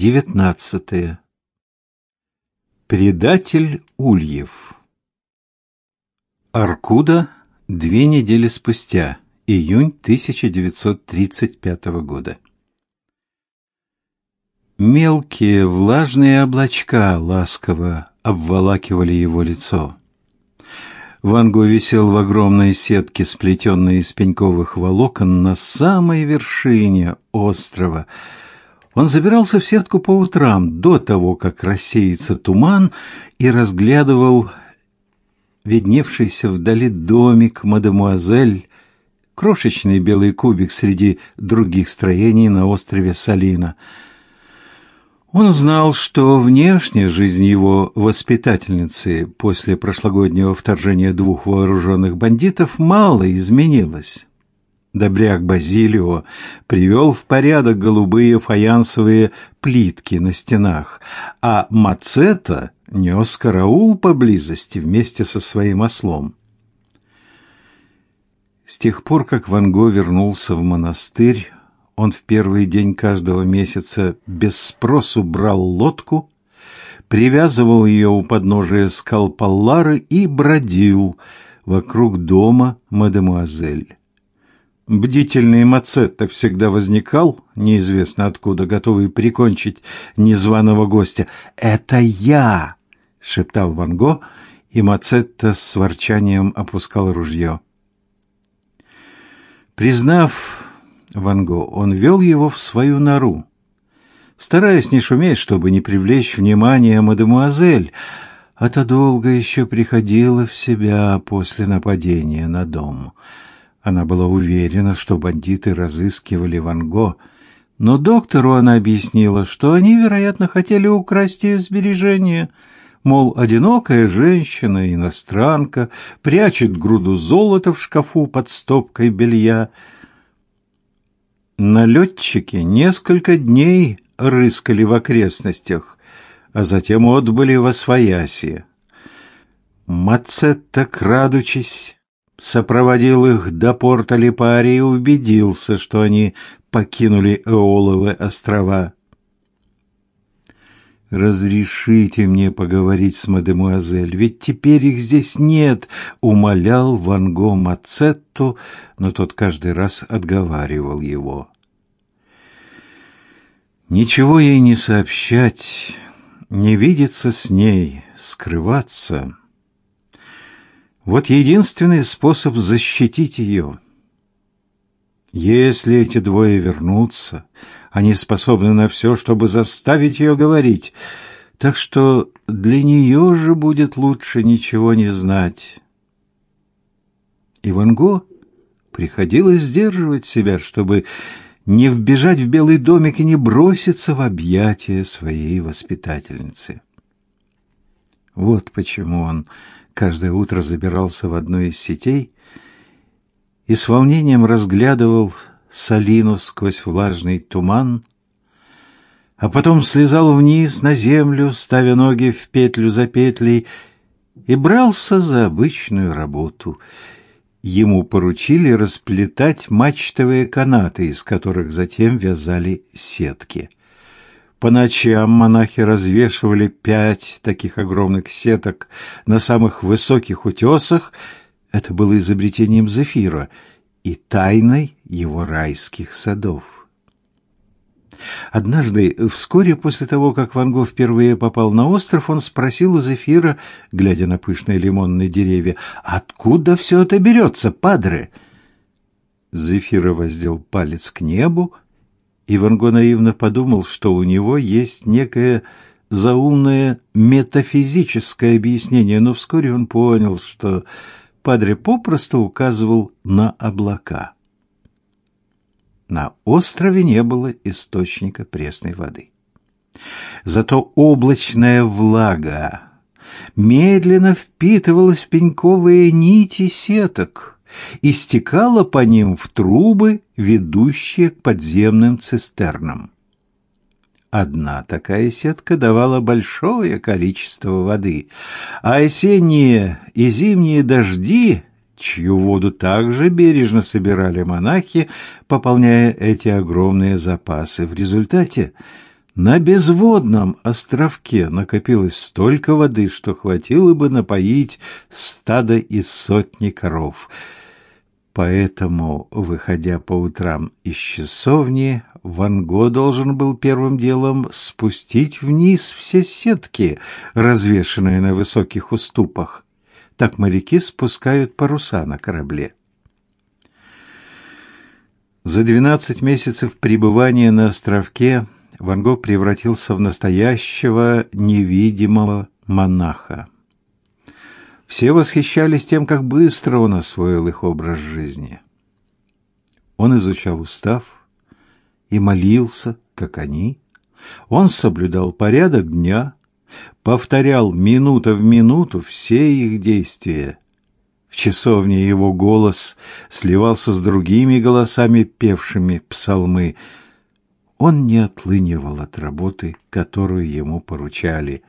Девятнадцатое. Предатель Ульев. Аркуда две недели спустя, июнь 1935 года. Мелкие влажные облачка ласково обволакивали его лицо. Ван Го висел в огромной сетке, сплетенной из пеньковых волокон, на самой вершине острова. Он забирался в сетку по утрам, до того, как рассеется туман, и разглядывал видневшийся вдали домик мадемуазель, крошечный белый кубик среди других строений на острове Салина — он знал, что внешняя жизнь его воспитательницы после прошлогоднего вторжения двух вооруженных бандитов мало изменилась. Добряк Базилио привел в порядок голубые фаянсовые плитки на стенах, а Мацета нес караул поблизости вместе со своим ослом. С тех пор, как Ван Го вернулся в монастырь, он в первый день каждого месяца без спросу брал лодку, привязывал ее у подножия скал Паллары и бродил вокруг дома мадемуазель. Бдительный Мацетта всегда возникал, неизвестно откуда, готовый прикончить незваного гостя. «Это я!» — шептал Ван Го, и Мацетта с ворчанием опускал ружье. Признав Ван Го, он вел его в свою нору, стараясь не шуметь, чтобы не привлечь внимание мадемуазель, а то долго еще приходила в себя после нападения на дом. Она была уверена, что бандиты разыскивали Ван Го, но доктору она объяснила, что они, вероятно, хотели украсть ее сбережения, мол, одинокая женщина, иностранка, прячет груду золота в шкафу под стопкой белья — Налетчики несколько дней рыскали в окрестностях, а затем отбыли во свояси. Мацетта, крадучись, сопроводил их до порта Липари и убедился, что они покинули Эоловы острова. «Разрешите мне поговорить с мадемуазель, ведь теперь их здесь нет», — умолял Ван Го Мацетту, но тот каждый раз отговаривал его. Ничего ей не сообщать, не видеться с ней, скрываться. Вот единственный способ защитить ее. Если эти двое вернутся, они способны на все, чтобы заставить ее говорить, так что для нее же будет лучше ничего не знать. И Ван Го приходилось сдерживать себя, чтобы не вбежать в белый домик и не броситься в объятия своей воспитательницы. Вот почему он каждое утро забирался в одну из сетей и с волнением разглядывал Салину сквозь влажный туман, а потом слезал вниз на землю, ставя ноги в петлю за петлей, и брался за обычную работу — ему поручили расплетать мачтовые канаты, из которых затем вязали сетки. По ночам монахи развешивали пять таких огромных сеток на самых высоких утесах. Это было изобретением Зефира и тайной его райских садов. Однажды, вскоре после того, как Ван Гог впервые попал на остров, он спросил у Зефира, глядя на пышные лимонные деревья, «Откуда все это берется, падре?» Зефира воздел палец к небу, и Ван Гог наивно подумал, что у него есть некое заумное метафизическое объяснение, но вскоре он понял, что падре попросту указывал на облака. На острове не было источника пресной воды. Зато облачная влага медленно впитывалась в пеньковые нити сеток и стекала по ним в трубы, ведущие к подземным цистернам. Одна такая сетка давала большое количество воды, а осенние и зимние дожди чью воду также бережно собирали монахи, пополняя эти огромные запасы. В результате На безводном островке накопилось столько воды, что хватило бы напоить стадо из сотни коров. Поэтому, выходя по утрам из часовни, Ван Го должен был первым делом спустить вниз все сетки, развешанные на высоких уступах. Так моряки спускают паруса на корабле. За двенадцать месяцев пребывания на островке Ван Гог превратился в настоящего невидимого монаха. Все восхищались тем, как быстро он освоил их образ жизни. Он изучал устав и молился, как они. Он соблюдал порядок дня, повторял минута в минуту все их действия. В часовне его голос сливался с другими голосами, певшими псалмы. Он не отлынивал от работы, которую ему поручали,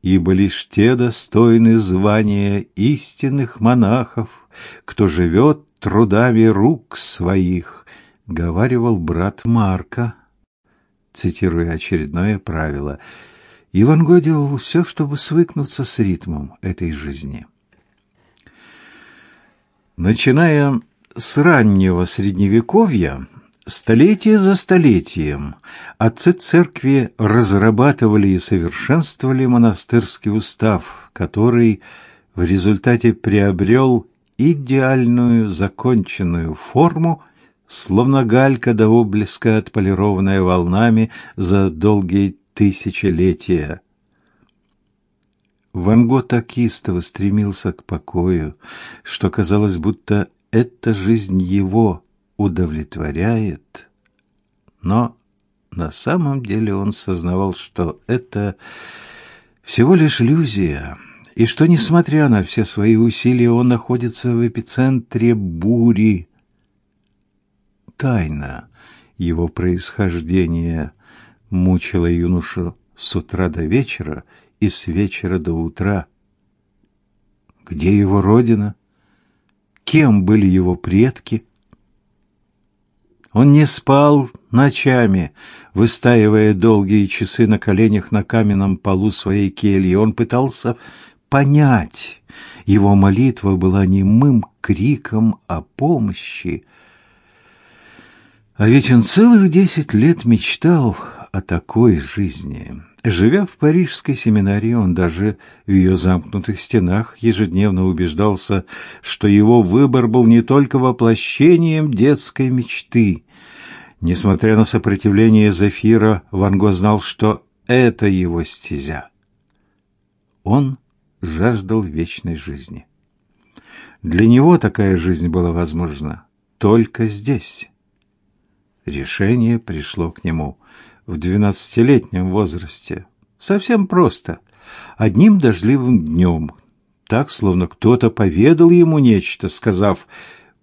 ибо лишь те достойны звания истинных монахов, кто живет трудами рук своих, говаривал брат Марка, цитируя очередное правило. Иван Го делал все, чтобы свыкнуться с ритмом этой жизни. Начиная с раннего средневековья, столетие за столетием отцы церкви разрабатывали и совершенствовали монастырский устав, который в результате приобрел идеальную законченную форму, словно галька до облеска, отполированная волнами за долгие тысячелетия. Ван Го так истово стремился к покою, что казалось, будто эта жизнь его удовлетворяет. Но на самом деле он сознавал, что это всего лишь иллюзия, и что, несмотря на все свои усилия, он находится в эпицентре бури. Тайна его происхождения мучила юношу с утра до вечера, и с вечера до утра. Где его родина? Кем были его предки? Он не спал ночами, выстаивая долгие часы на коленях на каменном полу своей кельи. Он пытался понять. Его молитва была немым криком о помощи. А ведь он целых десять лет мечтал о такой жизни. Живя в парижской семинарии, он даже в ее замкнутых стенах ежедневно убеждался, что его выбор был не только воплощением детской мечты. Несмотря на сопротивление Зефира, Ван Го знал, что это его стезя. Он жаждал вечной жизни. Для него такая жизнь была возможна только здесь. Решение пришло к нему в двенадцатилетнем возрасте. Совсем просто. Одним дождливым днем. Так, словно кто-то поведал ему нечто, сказав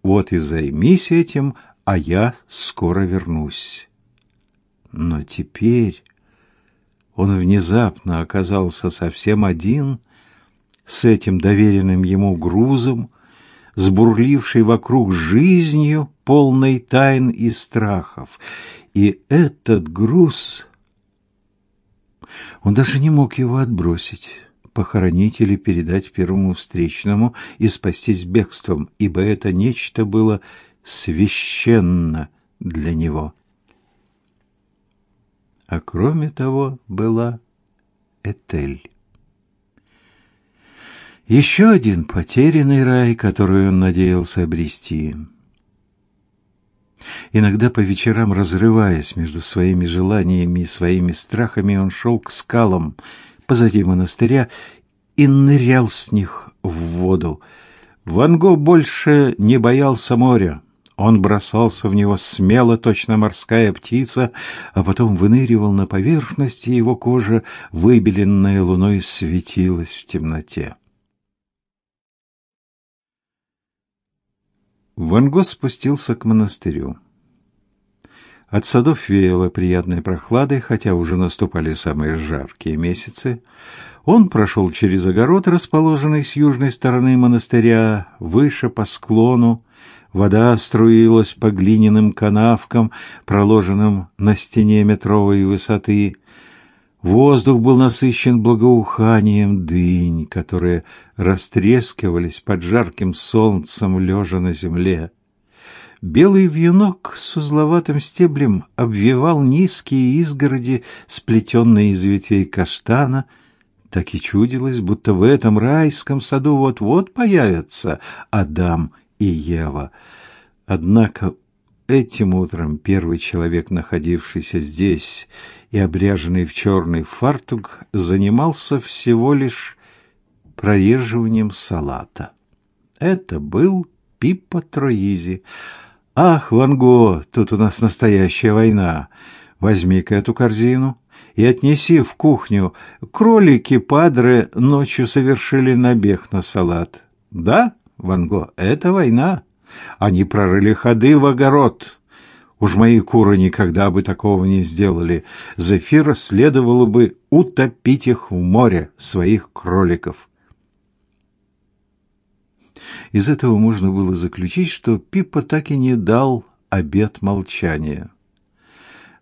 «Вот и займись этим, а я скоро вернусь». Но теперь он внезапно оказался совсем один с этим доверенным ему грузом, с бурлившей вокруг жизнью, полной тайн и страхов. И этот груз... Он даже не мог его отбросить, похоронить или передать первому встречному и спастись бегством, ибо это нечто было священно для него. А кроме того была Этель. Еще один потерянный рай, который он надеялся обрести. Иногда по вечерам, разрываясь между своими желаниями и своими страхами, он шел к скалам позади монастыря и нырял с них в воду. Ван Го больше не боялся моря. Он бросался в него смело, точно морская птица, а потом выныривал на поверхность, и его кожа, выбеленная луной, светилась в темноте. Ван Го спустился к монастырю. От садов веяло приятной прохладой, хотя уже наступали самые жаркие месяцы. Он прошел через огород, расположенный с южной стороны монастыря, выше по склону, Вода струилась по глиняным канавкам, проложенным на стене метровой высоты. Воздух был насыщен благоуханием дынь, которые растрескивались под жарким солнцем, лежа на земле. Белый вьюнок с узловатым стеблем обвивал низкие изгороди, сплетенные из ветвей каштана. Так и чудилось, будто в этом райском саду вот-вот появятся Адам и Ева. Однако этим утром первый человек, находившийся здесь и обряженный в черный фартук, занимался всего лишь прореживанием салата. Это был Пиппа Троизи. «Ах, Ван Го, тут у нас настоящая война. Возьми-ка эту корзину и отнеси в кухню. Кролики Падре ночью совершили набег на салат. Да, Ван Го, это война. Они прорыли ходы в огород. Уж мои куры никогда бы такого не сделали. Зефира следовало бы утопить их в море, своих кроликов. Из этого можно было заключить, что Пиппа так и не дал обет молчания.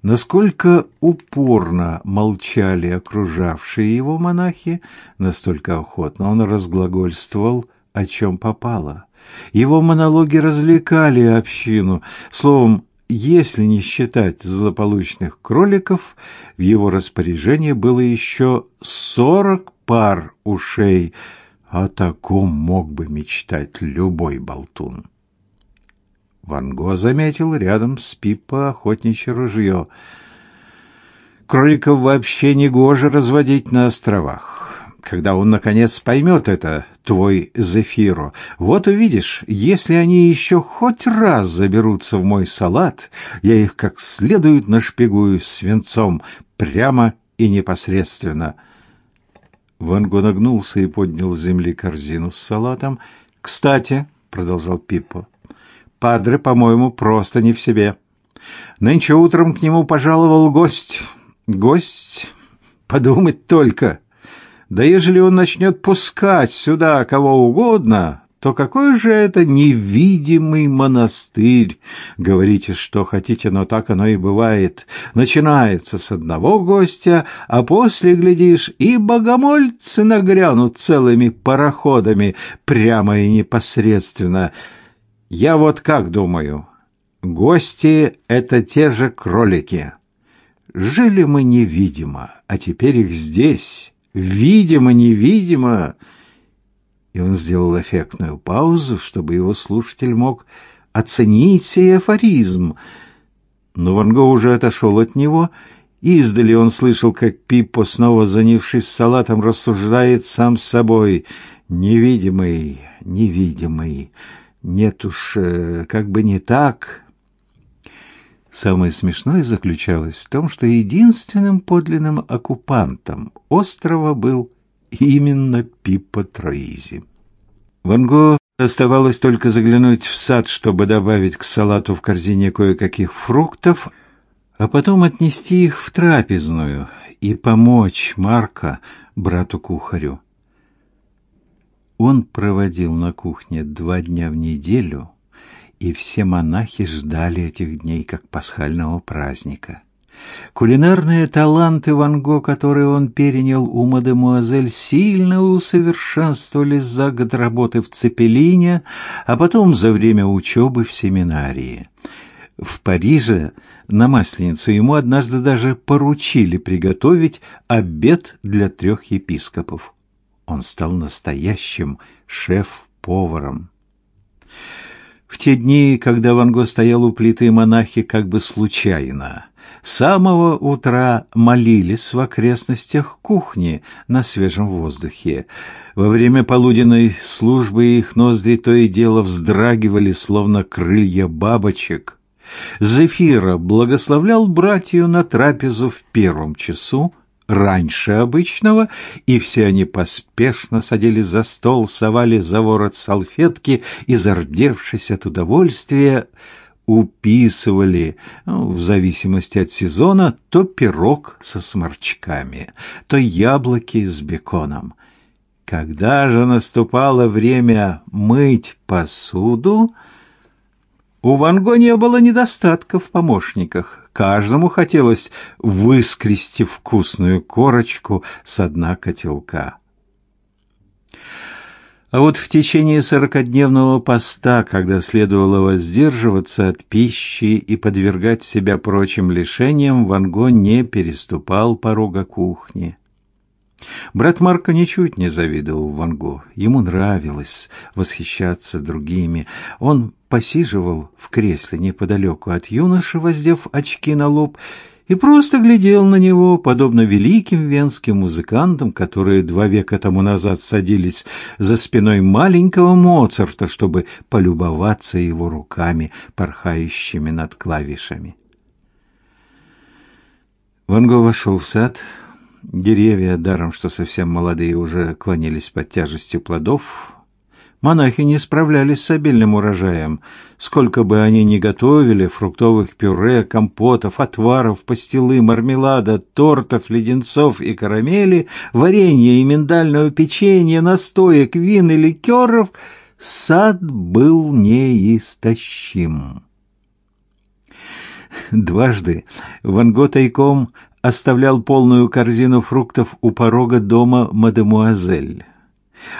Насколько упорно молчали окружавшие его монахи, настолько охотно он разглагольствовал, о чем попало. Его монологи развлекали общину. Словом, если не считать злополучных кроликов, в его распоряжении было еще сорок пар ушей – о таком мог бы мечтать любой болтун. Ван Го заметил рядом с Пиппо охотничье ружье. Кроликов вообще не гоже разводить на островах. Когда он, наконец, поймет это, твой Зефиро, вот увидишь, если они еще хоть раз заберутся в мой салат, я их как следует нашпигую свинцом прямо и непосредственно — Ван Го нагнулся и поднял с земли корзину с салатом. «Кстати», — продолжал Пиппо, — «Падре, по-моему, просто не в себе. Нынче утром к нему пожаловал гость. Гость? Подумать только. Да ежели он начнет пускать сюда кого угодно, то какой же это невидимый монастырь? Говорите, что хотите, но так оно и бывает. Начинается с одного гостя, а после, глядишь, и богомольцы нагрянут целыми пароходами прямо и непосредственно. Я вот как думаю, гости — это те же кролики. Жили мы невидимо, а теперь их здесь, видимо-невидимо — и он сделал эффектную паузу, чтобы его слушатель мог оценить сей афоризм. Но Ван Го уже отошел от него, и издали он слышал, как Пиппо, снова занявшись салатом, рассуждает сам с собой. «Невидимый, невидимый, нет уж, э, как бы не так». Самое смешное заключалось в том, что единственным подлинным оккупантом острова был именно Пиппа Троизи. Ван Го оставалось только заглянуть в сад, чтобы добавить к салату в корзине кое-каких фруктов, а потом отнести их в трапезную и помочь Марка, брату-кухарю. Он проводил на кухне два дня в неделю, и все монахи ждали этих дней как пасхального праздника. Кулинарные таланты Ван Го, которые он перенял у мадемуазель, сильно усовершенствовались за год работы в Цепелине, а потом за время учебы в семинарии. В Париже на Масленицу ему однажды даже поручили приготовить обед для трех епископов. Он стал настоящим шеф-поваром. В те дни, когда Ван Го стоял у плиты, монахи как бы случайно с самого утра молились в окрестностях кухни на свежем воздухе. Во время полуденной службы их ноздри то и дело вздрагивали, словно крылья бабочек. Зефира благословлял братью на трапезу в первом часу, раньше обычного, и все они поспешно садились за стол, совали за ворот салфетки и, зардевшись от удовольствия, уписывали, ну, в зависимости от сезона, то пирог со сморчками, то яблоки с беконом. Когда же наступало время мыть посуду, У Ван Го не было недостатка в помощниках. Каждому хотелось выскрести вкусную корочку с дна котелка. А вот в течение сорокадневного поста, когда следовало воздерживаться от пищи и подвергать себя прочим лишениям, Ван Го не переступал порога кухни. Брат Марко ничуть не завидовал Ван Го. Ему нравилось восхищаться другими. Он посиживал в кресле неподалеку от юноши, воздев очки на лоб, и просто глядел на него, подобно великим венским музыкантам, которые два века тому назад садились за спиной маленького Моцарта, чтобы полюбоваться его руками, порхающими над клавишами. Ван Го вошел в сад. Деревья, даром что совсем молодые, уже клонились под тяжестью плодов, Монахи не справлялись с обильным урожаем. Сколько бы они ни готовили фруктовых пюре, компотов, отваров, пастилы, мармелада, тортов, леденцов и карамели, варенья и миндального печенья, настоек, вин и ликеров, сад был неистощим. Дважды Ван Го тайком оставлял полную корзину фруктов у порога дома мадемуазель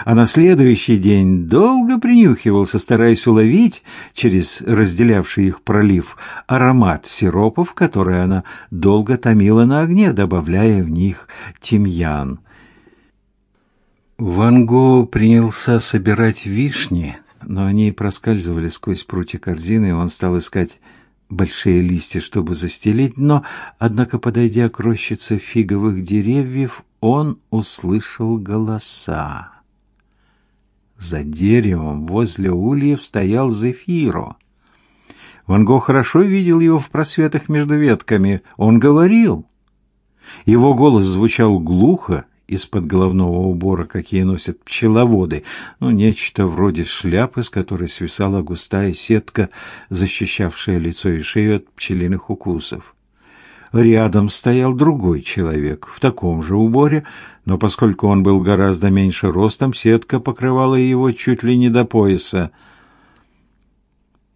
а на следующий день долго принюхивался, стараясь уловить через разделявший их пролив аромат сиропов, которые она долго томила на огне, добавляя в них тимьян. Ван Го принялся собирать вишни, но они проскальзывали сквозь прутья корзины, и он стал искать большие листья, чтобы застелить, но, однако, подойдя к рощице фиговых деревьев, он услышал голоса. За деревом возле ульев стоял Зефиро. Ван Гог хорошо видел его в просветах между ветками. Он говорил. Его голос звучал глухо из-под головного убора, какие носят пчеловоды, ну, нечто вроде шляпы, с которой свисала густая сетка, защищавшая лицо и шею от пчелиных укусов. Рядом стоял другой человек в таком же уборе, но поскольку он был гораздо меньше ростом, сетка покрывала его чуть ли не до пояса.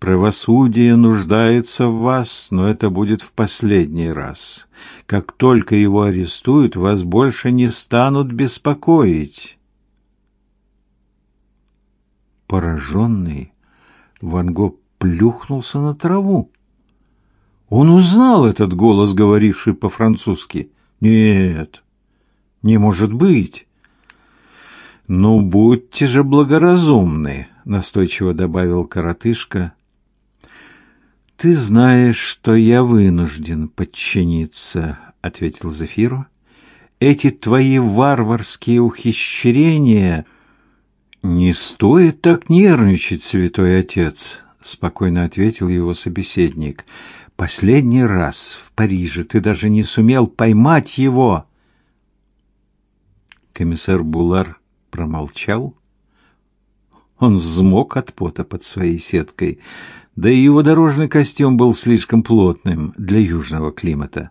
Правосудие нуждается в вас, но это будет в последний раз. Как только его арестуют, вас больше не станут беспокоить. Пораженный, Ван Гог плюхнулся на траву. Он узнал этот голос, говоривший по-французски. Нет, не может быть. Ну, будьте же благоразумны, настойчиво добавил коротышка. Ты знаешь, что я вынужден подчиниться, ответил Зефиру. Эти твои варварские ухищрения не стоит так нервничать, святой отец, спокойно ответил его собеседник последний раз в Париже ты даже не сумел поймать его. Комиссар Булар промолчал. Он взмок от пота под своей сеткой, да и его дорожный костюм был слишком плотным для южного климата.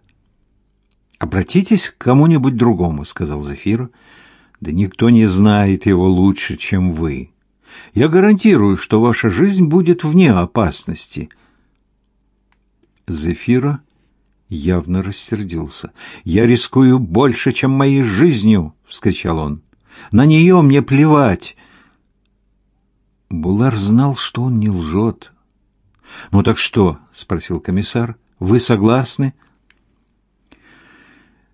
Обратитесь к кому-нибудь другому, сказал Зафир. Да никто не знает его лучше, чем вы. Я гарантирую, что ваша жизнь будет вне опасности. Зефира явно рассердился. «Я рискую больше, чем моей жизнью!» — вскричал он. «На нее мне плевать!» Булар знал, что он не лжет. «Ну так что?» — спросил комиссар. «Вы согласны?»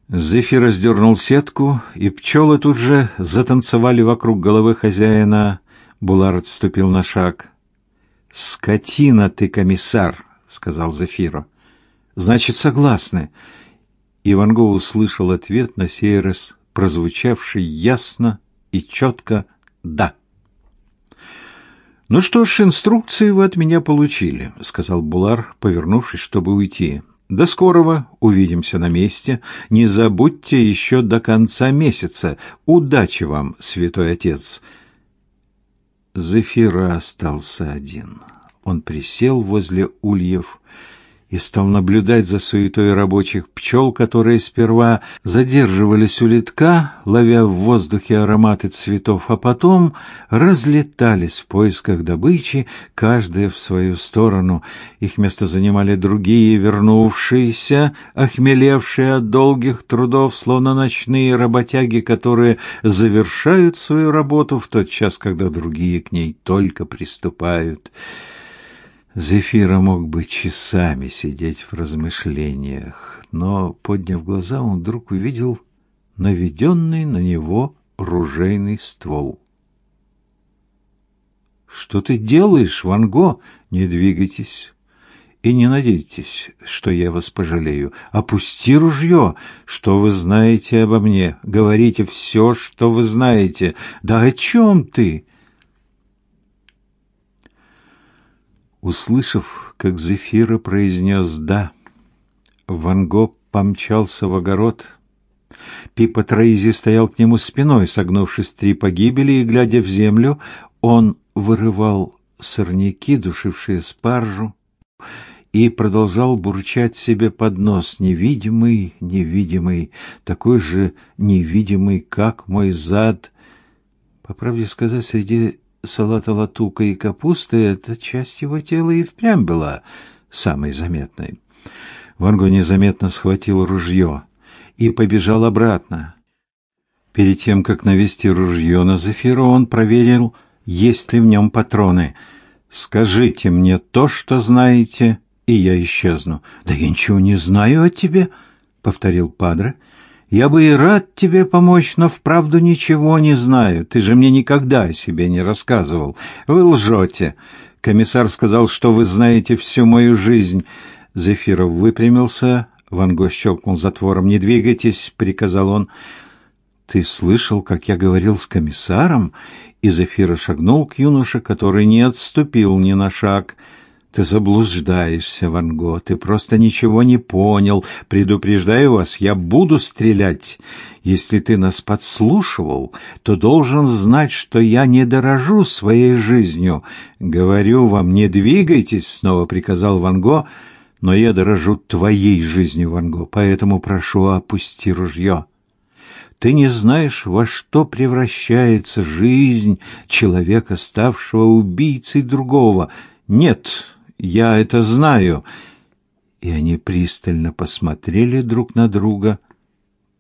Зефир раздернул сетку, и пчелы тут же затанцевали вокруг головы хозяина. Булар отступил на шаг. «Скотина ты, комиссар!» — сказал Зефиро. «Значит, согласны». Иван Го услышал ответ на сей раз, прозвучавший ясно и четко «да». «Ну что ж, инструкции вы от меня получили», — сказал Булар, повернувшись, чтобы уйти. «До скорого, увидимся на месте. Не забудьте еще до конца месяца. Удачи вам, святой отец!» Зефира остался один. Он присел возле ульев и стал наблюдать за суетой рабочих пчел, которые сперва задерживались у литка, ловя в воздухе ароматы цветов, а потом разлетались в поисках добычи, каждая в свою сторону. Их место занимали другие, вернувшиеся, охмелевшие от долгих трудов, словно ночные работяги, которые завершают свою работу в тот час, когда другие к ней только приступают. Зефира мог бы часами сидеть в размышлениях, но, подняв глаза, он вдруг увидел наведенный на него ружейный ствол. «Что ты делаешь, Ванго? Не двигайтесь!» и не надейтесь, что я вас пожалею. Опусти ружье. Что вы знаете обо мне? Говорите все, что вы знаете. Да о чем ты? Услышав, как Зефира произнес «да», Ван Гог помчался в огород. Пипа Троизи стоял к нему спиной, согнувшись три погибели, и, глядя в землю, он вырывал сорняки, душившие спаржу, и продолжал бурчать себе под нос «Невидимый, невидимый, такой же невидимый, как мой зад». По правде сказать, среди салата латука и капусты, эта часть его тела и впрямь была самой заметной. Ванго незаметно схватил ружье и побежал обратно. Перед тем, как навести ружье на Зефира, он проверил, есть ли в нем патроны. «Скажите мне то, что знаете, и я исчезну». «Да я ничего не знаю о тебе», — повторил Падре. Я бы и рад тебе помочь, но вправду ничего не знаю. Ты же мне никогда о себе не рассказывал. Вы лжете. Комиссар сказал, что вы знаете всю мою жизнь. Зефиров выпрямился, Ван Го щелкнул затвором. «Не двигайтесь», — приказал он. «Ты слышал, как я говорил с комиссаром?» И Зефира шагнул к юноше, который не отступил ни на шаг. Ты заблуждаешься, Ван Го. Ты просто ничего не понял. Предупреждаю вас, я буду стрелять. Если ты нас подслушивал, то должен знать, что я не дорожу своей жизнью. Говорю вам, не двигайтесь, снова приказал Ван Го. Но я дорожу твоей жизнью, Ван Го, поэтому прошу, опусти ружье. Ты не знаешь, во что превращается жизнь человека, ставшего убийцей другого. Нет, я это знаю. И они пристально посмотрели друг на друга.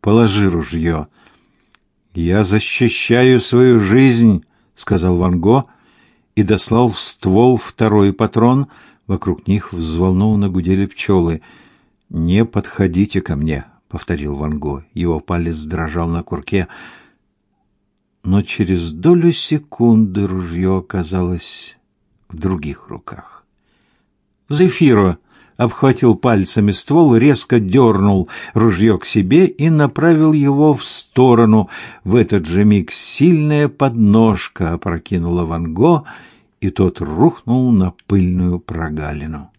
Положи ружье. Я защищаю свою жизнь, сказал Ван Го и дослал в ствол второй патрон. Вокруг них взволнованно гудели пчелы. Не подходите ко мне, повторил Ван Го. Его палец дрожал на курке. Но через долю секунды ружье оказалось в других руках. Зефиро обхватил пальцами ствол, резко дернул ружье к себе и направил его в сторону. В этот же миг сильная подножка опрокинула Ван Го, и тот рухнул на пыльную прогалину.